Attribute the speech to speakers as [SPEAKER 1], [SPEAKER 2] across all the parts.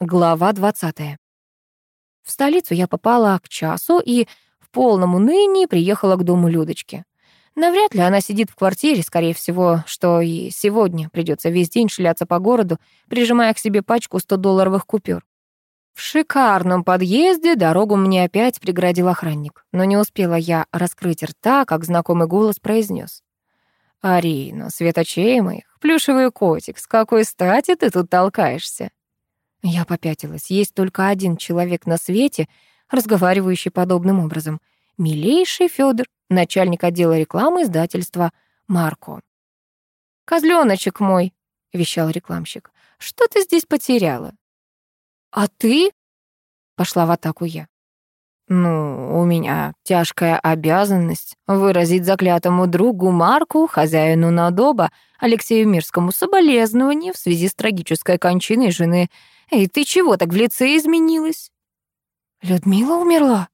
[SPEAKER 1] Глава 20. В столицу я попала к часу и в полном унынии приехала к дому Людочки. Навряд ли она сидит в квартире, скорее всего, что и сегодня придется весь день шляться по городу, прижимая к себе пачку 100-долларовых купюр. В шикарном подъезде дорогу мне опять преградил охранник, но не успела я раскрыть рта, как знакомый голос произнес: «Арина, светочей моих, плюшевый котик, с какой стати ты тут толкаешься?» Я попятилась. Есть только один человек на свете, разговаривающий подобным образом. Милейший Федор, начальник отдела рекламы издательства «Марко». «Козлёночек мой», — вещал рекламщик, — «что ты здесь потеряла?» «А ты?» — пошла в атаку я. «Ну, у меня тяжкая обязанность выразить заклятому другу Марку, хозяину Надоба, Алексею Мирскому, соболезнование в связи с трагической кончиной жены Эй, ты чего так в лице изменилась?» «Людмила умерла?»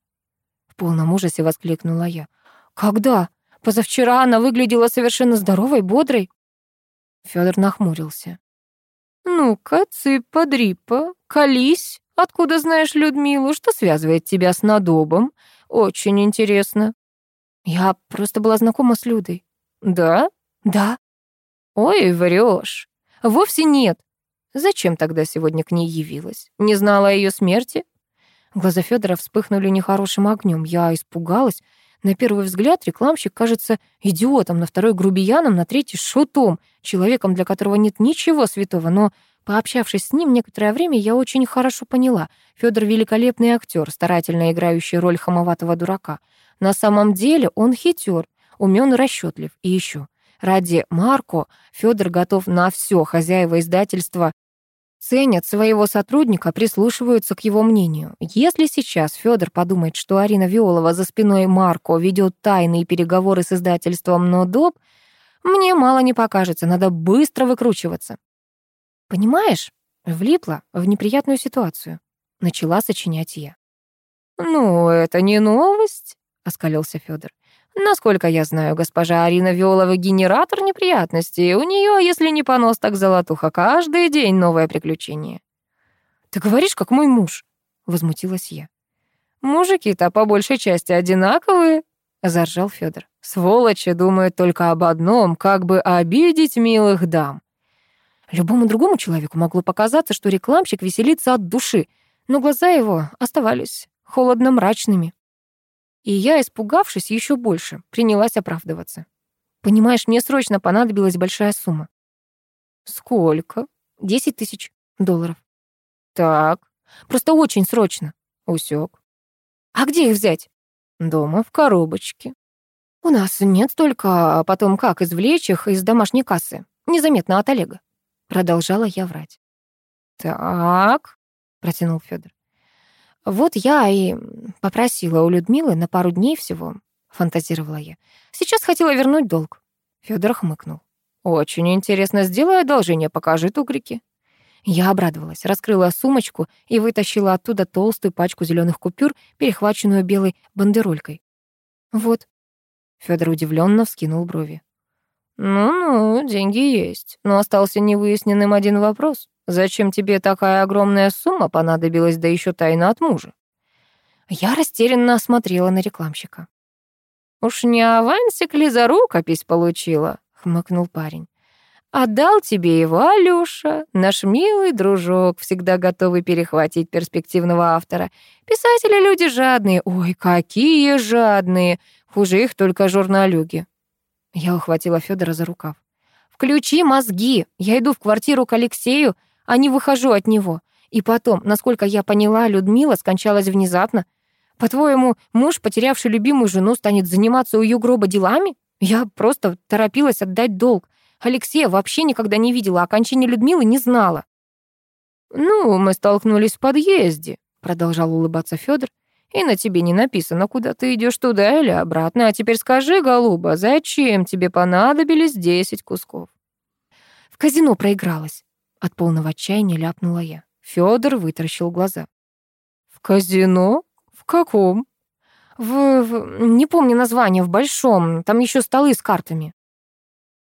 [SPEAKER 1] В полном ужасе воскликнула я. «Когда? Позавчера она выглядела совершенно здоровой, бодрой». Фёдор нахмурился. «Ну-ка, цыпа, дрипа, колись. Откуда знаешь Людмилу? Что связывает тебя с надобом? Очень интересно». «Я просто была знакома с Людой». «Да?» «Да». «Ой, врешь. Вовсе нет. Зачем тогда сегодня к ней явилась? Не знала о ее смерти? Глаза Федора вспыхнули нехорошим огнем. Я испугалась. На первый взгляд рекламщик кажется идиотом, на второй грубияном, на третий шутом, человеком, для которого нет ничего святого, но Пообщавшись с ним некоторое время, я очень хорошо поняла. Федор великолепный актер, старательно играющий роль хамоватого дурака. На самом деле он хитер, умен и расчетлив. И еще ради Марко Федор готов на все. Хозяева издательства ценят своего сотрудника, прислушиваются к его мнению. Если сейчас Федор подумает, что Арина Виолова за спиной Марко ведет тайные переговоры с издательством «Нодоп», мне мало не покажется, надо быстро выкручиваться. Понимаешь, влипла в неприятную ситуацию. Начала сочинять я. «Ну, это не новость», — оскалился Федор. Насколько я знаю, госпожа Арина Виолова генератор неприятностей. У нее, если не понос, так золотуха. Каждый день новое приключение. Ты говоришь, как мой муж, возмутилась я. Мужики-то по большей части одинаковые, заржал Федор. Сволочи думают только об одном, как бы обидеть милых дам. Любому другому человеку могло показаться, что рекламщик веселится от души, но глаза его оставались холодно-мрачными. И я, испугавшись еще больше, принялась оправдываться. Понимаешь, мне срочно понадобилась большая сумма. Сколько? Десять тысяч долларов. Так, просто очень срочно. Усек. А где их взять? Дома, в коробочке. У нас нет столько, а потом как извлечь их из домашней кассы? Незаметно от Олега. Продолжала я врать. Так, протянул Федор. Вот я и попросила у Людмилы на пару дней всего, фантазировала я. Сейчас хотела вернуть долг. Федор хмыкнул. Очень интересно, сделай одолжение, покажи тугрики. Я обрадовалась, раскрыла сумочку и вытащила оттуда толстую пачку зеленых купюр, перехваченную белой бандеролькой. Вот. Федор удивленно вскинул брови. Ну-ну, деньги есть, но остался невыясненным один вопрос. Зачем тебе такая огромная сумма понадобилась, да еще тайна от мужа? Я растерянно осмотрела на рекламщика. «Уж не авансик ли за рукопись получила?» — хмыкнул парень. «Отдал тебе его Алёша, наш милый дружок, всегда готовый перехватить перспективного автора. Писатели люди жадные, ой, какие жадные, хуже их только журналюги». Я ухватила Федора за рукав. «Включи мозги, я иду в квартиру к Алексею, а не выхожу от него. И потом, насколько я поняла, Людмила скончалась внезапно. По-твоему, муж, потерявший любимую жену, станет заниматься у ее гроба делами? Я просто торопилась отдать долг. Алексея вообще никогда не видела, а окончания Людмилы не знала. «Ну, мы столкнулись в подъезде», — продолжал улыбаться Федор. «И на тебе не написано, куда ты идешь туда или обратно. А теперь скажи, голуба, зачем тебе понадобились десять кусков?» В казино проигралась. От полного отчаяния ляпнула я. Фёдор вытаращил глаза. «В казино? В каком?» в, в... Не помню название, в большом. Там еще столы с картами».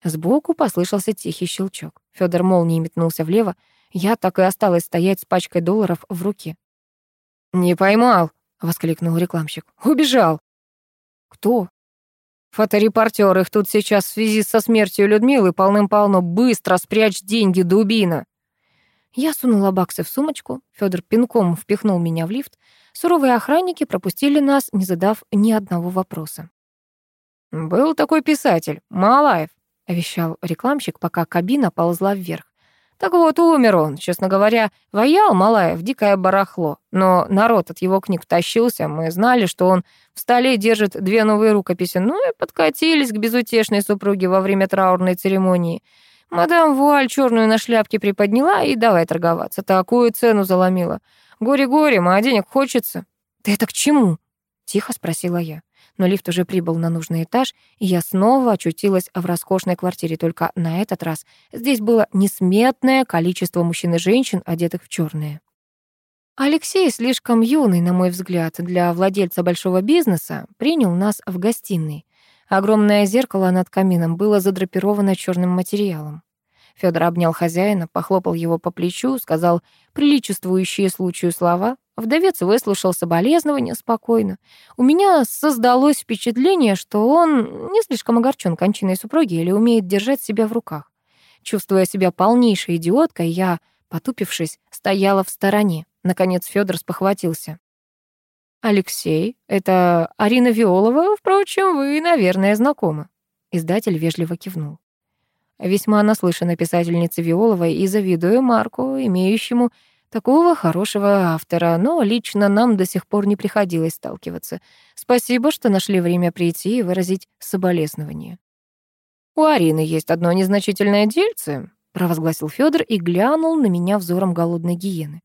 [SPEAKER 1] Сбоку послышался тихий щелчок. Фёдор молнией метнулся влево. Я так и осталась стоять с пачкой долларов в руке. «Не поймал!» — воскликнул рекламщик. «Убежал!» «Кто?» «Фоторепортер. Их тут сейчас в связи со смертью Людмилы полным-полно. Быстро спрячь деньги, дубина!» Я сунула баксы в сумочку. Федор пинком впихнул меня в лифт. Суровые охранники пропустили нас, не задав ни одного вопроса. «Был такой писатель, Малаев», — вещал рекламщик, пока кабина ползла вверх. Так вот, умер он, честно говоря, воял Малаев, дикое барахло. Но народ от его книг тащился, мы знали, что он в столе держит две новые рукописи, ну и подкатились к безутешной супруге во время траурной церемонии. Мадам вуаль черную на шляпке приподняла и давай торговаться. Такую цену заломила. Горе-горе, а денег хочется. «Ты это к чему?» — тихо спросила я но лифт уже прибыл на нужный этаж, и я снова очутилась в роскошной квартире, только на этот раз здесь было несметное количество мужчин и женщин, одетых в черное. Алексей, слишком юный, на мой взгляд, для владельца большого бизнеса, принял нас в гостиной. Огромное зеркало над камином было задрапировано черным материалом. Федор обнял хозяина, похлопал его по плечу, сказал приличествующие случаю слова, Вдовец выслушал соболезнования спокойно. У меня создалось впечатление, что он не слишком огорчен кончиной супруги или умеет держать себя в руках. Чувствуя себя полнейшей идиоткой, я, потупившись, стояла в стороне. Наконец Федор спохватился. «Алексей, это Арина Виолова, впрочем, вы, наверное, знакомы». Издатель вежливо кивнул. Весьма наслышана писательница Виолова и завидую Марку, имеющему Такого хорошего автора, но лично нам до сих пор не приходилось сталкиваться. Спасибо, что нашли время прийти и выразить соболезнование. «У Арины есть одно незначительное дельце», — провозгласил Федор и глянул на меня взором голодной гиены.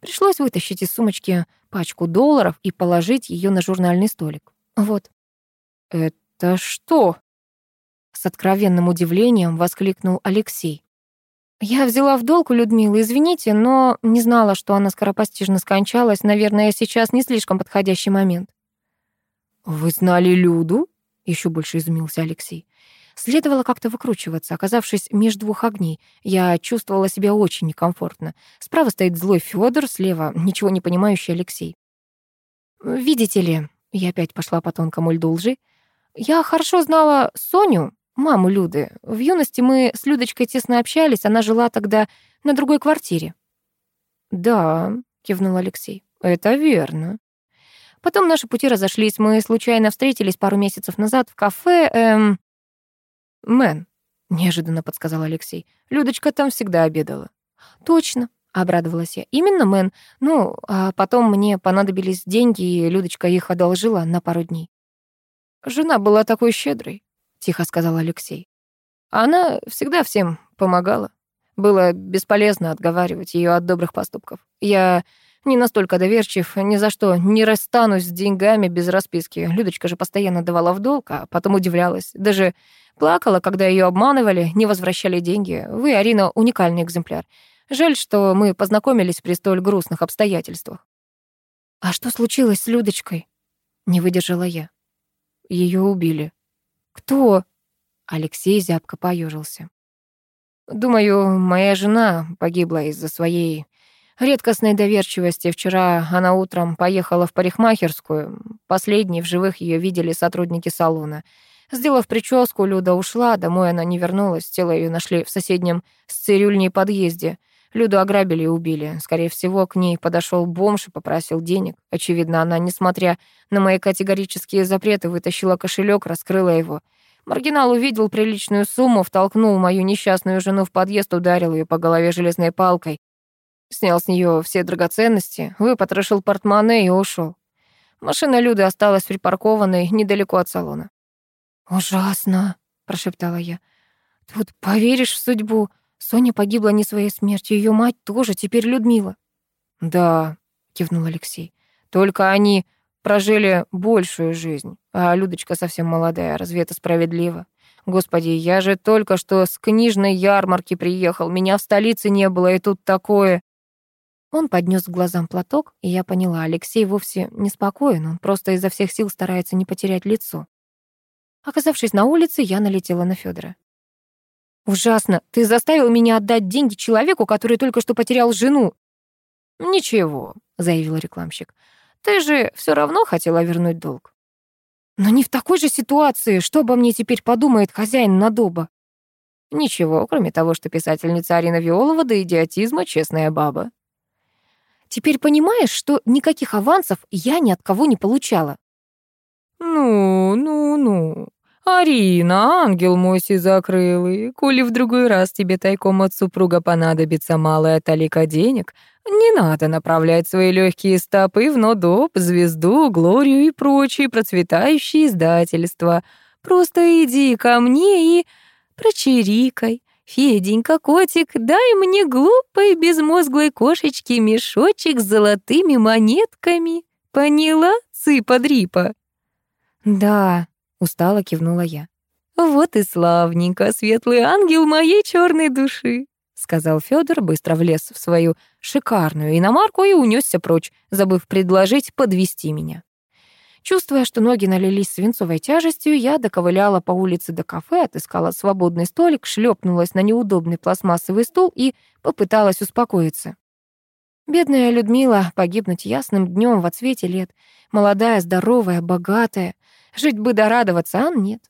[SPEAKER 1] Пришлось вытащить из сумочки пачку долларов и положить ее на журнальный столик. Вот. «Это что?» С откровенным удивлением воскликнул Алексей. Я взяла в долг у Людмилы, извините, но не знала, что она скоропостижно скончалась. Наверное, сейчас не слишком подходящий момент. Вы знали Люду? Еще больше изумился Алексей. Следовало как-то выкручиваться, оказавшись между двух огней. Я чувствовала себя очень некомфортно. Справа стоит злой Федор, слева ничего не понимающий Алексей. Видите ли, я опять пошла по тонкому льду лжи. Я хорошо знала Соню, маму Люды. В юности мы с Людочкой тесно общались, она жила тогда на другой квартире». «Да», — кивнул Алексей, — «это верно». Потом наши пути разошлись, мы случайно встретились пару месяцев назад в кафе, эм... «Мэн», — неожиданно подсказал Алексей, — «Людочка там всегда обедала». «Точно», — обрадовалась я, — «именно Мэн. Ну, а потом мне понадобились деньги, и Людочка их одолжила на пару дней». Жена была такой щедрой. — тихо сказал Алексей. Она всегда всем помогала. Было бесполезно отговаривать ее от добрых поступков. Я не настолько доверчив, ни за что не расстанусь с деньгами без расписки. Людочка же постоянно давала в долг, а потом удивлялась. Даже плакала, когда ее обманывали, не возвращали деньги. Вы, Арина, уникальный экземпляр. Жаль, что мы познакомились при столь грустных обстоятельствах. «А что случилось с Людочкой?» — не выдержала я. Ее убили», «Кто?» Алексей зябко поежился. «Думаю, моя жена погибла из-за своей редкостной доверчивости. Вчера она утром поехала в парикмахерскую. Последней в живых ее видели сотрудники салона. Сделав прическу, Люда ушла, домой она не вернулась. Тело ее нашли в соседнем с цирюльней подъезде. Люду ограбили и убили. Скорее всего, к ней подошел бомж и попросил денег. Очевидно, она, несмотря на мои категорические запреты, вытащила кошелек, раскрыла его. Маргинал увидел приличную сумму, втолкнул мою несчастную жену в подъезд, ударил ее по голове железной палкой. Снял с нее все драгоценности, выпотрошил портмоне и ушел. Машина Люды осталась припаркованной недалеко от салона. «Ужасно», — прошептала я. «Тут поверишь в судьбу. Соня погибла не своей смертью, ее мать тоже, теперь Людмила». «Да», — кивнул Алексей, — «только они прожили большую жизнь, а Людочка совсем молодая, разве это справедливо? Господи, я же только что с книжной ярмарки приехал, меня в столице не было, и тут такое...» Он поднес к глазам платок, и я поняла, Алексей вовсе не спокоен, он просто изо всех сил старается не потерять лицо. Оказавшись на улице, я налетела на Федора. Ужасно. Ты заставил меня отдать деньги человеку, который только что потерял жену.
[SPEAKER 2] Ничего, заявил рекламщик. Ты же все равно хотела вернуть долг.
[SPEAKER 1] Но не в такой же ситуации. Что обо мне теперь подумает хозяин Надоба?
[SPEAKER 2] Ничего, кроме того, что писательница Арина Виолова до идиотизма честная баба.
[SPEAKER 1] Теперь понимаешь, что никаких авансов я ни от кого не получала?
[SPEAKER 2] Ну, ну, ну. Арина, ангел мой сизокрылый, коли в другой раз тебе тайком от супруга понадобится малая талика денег, не надо направлять свои легкие стопы в Нодоп, Звезду, Глорию и прочие процветающие издательства. Просто иди ко мне и прочирикай. «Феденька, котик, дай мне глупой безмозглой кошечке мешочек с золотыми монетками. Поняла, цыпа-дрипа?»
[SPEAKER 1] «Да», — устало кивнула я.
[SPEAKER 2] «Вот и славненько, светлый ангел моей черной души», — сказал Федор, быстро влез в свою шикарную иномарку и унесся прочь, забыв предложить подвести меня. Чувствуя, что ноги налились свинцовой тяжестью, я доковыляла по улице до кафе, отыскала свободный столик, шлепнулась на неудобный пластмассовый стул и попыталась успокоиться. Бедная Людмила погибнуть ясным днем в отсвете лет. Молодая, здоровая, богатая. Жить бы да радоваться, а нет.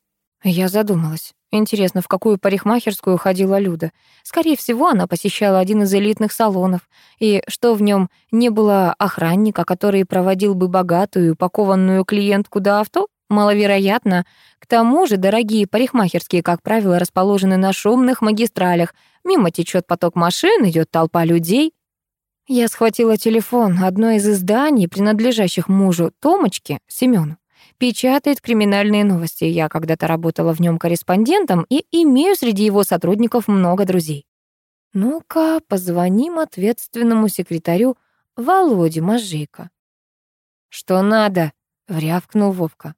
[SPEAKER 2] Я задумалась. Интересно, в какую парикмахерскую ходила Люда? Скорее всего, она посещала один из элитных салонов. И что в нем не было охранника, который проводил бы богатую, упакованную клиентку до авто? Маловероятно. К тому же дорогие парикмахерские, как правило, расположены на шумных магистралях. Мимо течет поток машин, идет толпа людей. Я схватила телефон одной из изданий, принадлежащих мужу Томочки, Семену печатает криминальные новости. Я когда-то работала в нем корреспондентом и имею среди его сотрудников много друзей. Ну-ка, позвоним ответственному секретарю Володе Мажейко. «Что надо?» — врявкнул Вовка.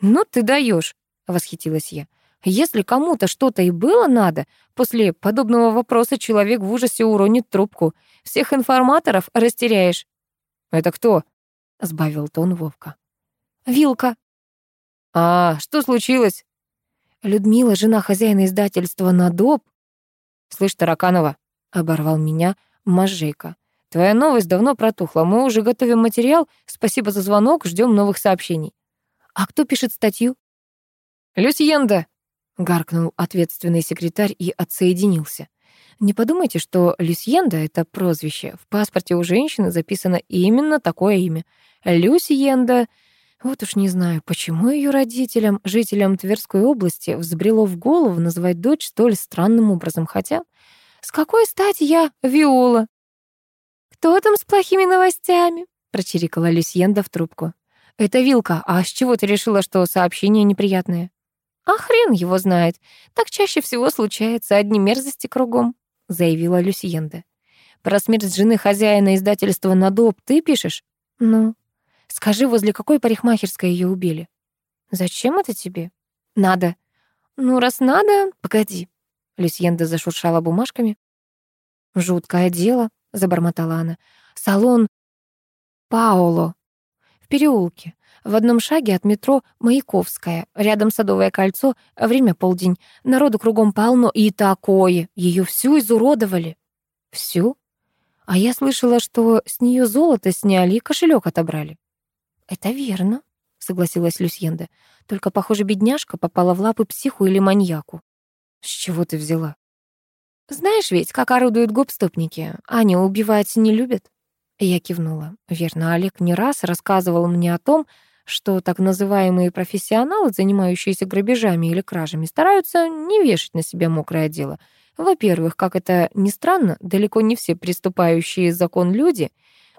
[SPEAKER 2] «Ну ты даешь, восхитилась я. «Если кому-то что-то и было надо, после подобного вопроса человек в ужасе уронит трубку. Всех информаторов растеряешь». «Это кто?»
[SPEAKER 1] — сбавил тон Вовка. «Вилка»,
[SPEAKER 2] «А, что случилось?»
[SPEAKER 1] «Людмила, жена хозяина издательства «Надоб».
[SPEAKER 2] «Слышь, Тараканова», — оборвал меня Мажейка. «Твоя новость давно протухла. Мы уже готовим материал. Спасибо за звонок, ждем новых сообщений».
[SPEAKER 1] «А кто пишет статью?»
[SPEAKER 2] «Люсьенда», —
[SPEAKER 1] гаркнул ответственный секретарь и отсоединился. Не подумайте, что Люсьенда — это прозвище. В паспорте у женщины записано именно такое имя. Люсьенда вот уж не знаю, почему ее родителям, жителям Тверской области, взбрело в голову называть дочь столь странным образом, хотя с какой стати я Виола? «Кто там с плохими новостями?» — прочирикала Люсьенда в трубку. «Это Вилка, а с чего ты решила, что сообщение неприятное?» «А хрен его знает. Так чаще всего случается, одни мерзости кругом», — заявила Люсьенда. «Про смерть жены хозяина издательства «Надоб» ты пишешь?» «Ну, Скажи, возле какой парикмахерской ее убили? Зачем это тебе? Надо. Ну, раз надо, погоди. Люсьенда зашуршала бумажками. Жуткое дело, забормотала она. Салон Паоло в переулке. В одном шаге от метро Маяковская. Рядом Садовое кольцо. Время полдень. Народу кругом полно. И такое. Ее всю изуродовали. Всю? А я слышала, что с нее золото сняли и кошелек отобрали. «Это верно», — согласилась Люсьенда. «Только, похоже, бедняжка попала в лапы психу или маньяку». «С чего ты взяла?» «Знаешь ведь, как орудуют гопстопники. Они убивать не любят». Я кивнула. Верно, Олег не раз рассказывал мне о том, что так называемые профессионалы, занимающиеся грабежами или кражами, стараются не вешать на себя мокрое дело. Во-первых, как это ни странно, далеко не все приступающие закон люди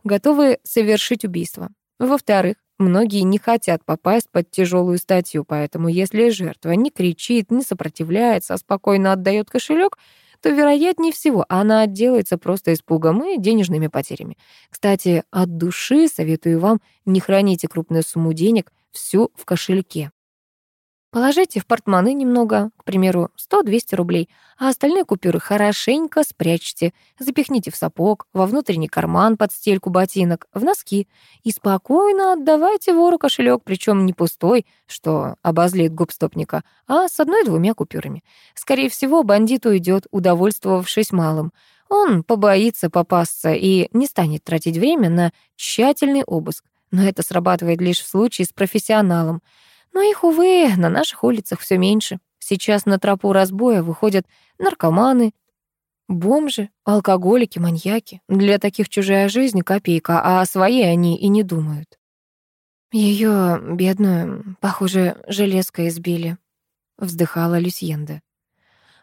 [SPEAKER 1] готовы совершить убийство. Во-вторых, многие не хотят попасть под тяжелую статью, поэтому если жертва не кричит, не сопротивляется, а спокойно отдает кошелек, то, вероятнее всего, она отделается просто испугом и денежными потерями. Кстати, от души советую вам не храните крупную сумму денег всю в кошельке. Положите в портмоне немного, к примеру, 100-200 рублей, а остальные купюры хорошенько спрячьте, запихните в сапог, во внутренний карман под стельку ботинок, в носки и спокойно отдавайте вору кошелек, причем не пустой, что обозлит губстопника, а с одной-двумя купюрами. Скорее всего, бандит уйдет, удовольствовавшись малым. Он побоится попасться и не станет тратить время на тщательный обыск. Но это срабатывает лишь в случае с профессионалом — но их, увы, на наших улицах все меньше. Сейчас на тропу разбоя выходят наркоманы, бомжи, алкоголики, маньяки. Для таких чужая жизнь — копейка, а о своей они и не думают. Ее бедную, похоже, железкой избили, вздыхала Люсьенда.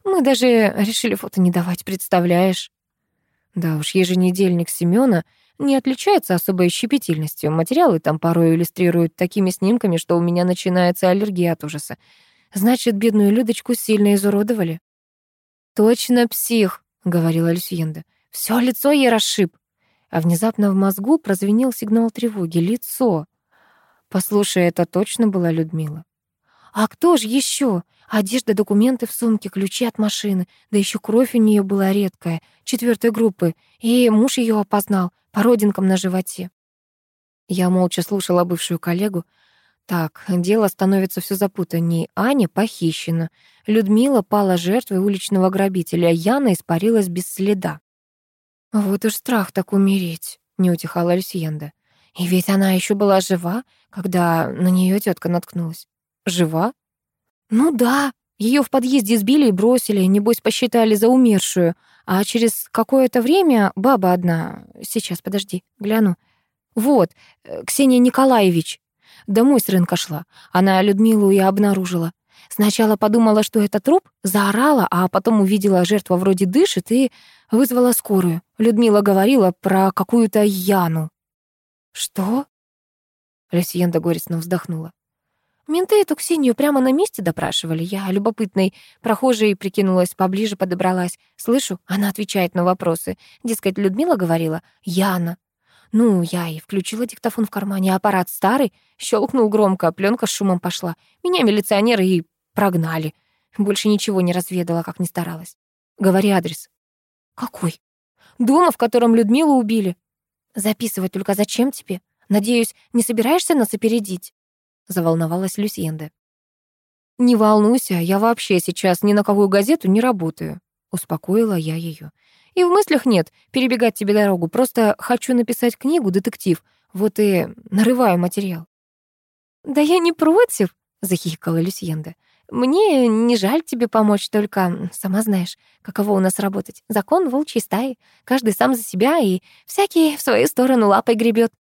[SPEAKER 1] Мы даже решили фото не давать, представляешь? Да уж, еженедельник Семёна не отличается особой щепетильностью. Материалы там порой иллюстрируют такими снимками, что у меня начинается аллергия от ужаса. Значит, бедную Людочку сильно изуродовали. «Точно псих», — говорила Люсьенда. Всё лицо ей расшиб». А внезапно в мозгу прозвенел сигнал тревоги. Лицо. Послушай, это точно была Людмила. «А кто же еще? Одежда, документы в сумке, ключи от машины. Да еще кровь у нее была редкая, четвертой группы. И муж ее опознал по родинкам на животе. Я молча слушала бывшую коллегу. Так, дело становится все запутаннее. Аня похищена. Людмила пала жертвой уличного грабителя. Яна испарилась без следа. Вот уж страх так умереть, не утихала Люсьенда. И ведь она еще была жива, когда на нее тетка наткнулась. Жива? Ну да, ее в подъезде сбили и бросили, небось посчитали за умершую. А через какое-то время баба одна... Сейчас, подожди, гляну. Вот, э, Ксения Николаевич. Домой с рынка шла. Она Людмилу и обнаружила. Сначала подумала, что это труп, заорала, а потом увидела, жертва вроде дышит, и вызвала скорую. Людмила говорила про какую-то Яну. «Что?» Люсьенда горестно вздохнула. Менты эту Ксению прямо на месте допрашивали. Я, любопытной прохожей, прикинулась, поближе подобралась. Слышу, она отвечает на вопросы. Дескать, Людмила говорила «Яна». Ну, я и включила диктофон в кармане, аппарат старый, щелкнул громко, пленка с шумом пошла. Меня милиционеры и прогнали. Больше ничего не разведала, как ни старалась. Говори адрес. Какой? Дома, в котором Людмилу убили. Записывать только зачем тебе? Надеюсь, не собираешься нас опередить? Заволновалась Люсьенда. «Не волнуйся, я вообще сейчас ни на какую газету не работаю», — успокоила я ее. «И в мыслях нет перебегать тебе дорогу, просто хочу написать книгу, детектив, вот и нарываю материал». «Да я не против», — захихикала Люсьенда. «Мне не жаль тебе помочь, только сама знаешь, каково у нас работать. Закон волчьей стаи, каждый сам за себя, и всякий в свою сторону лапой гребет.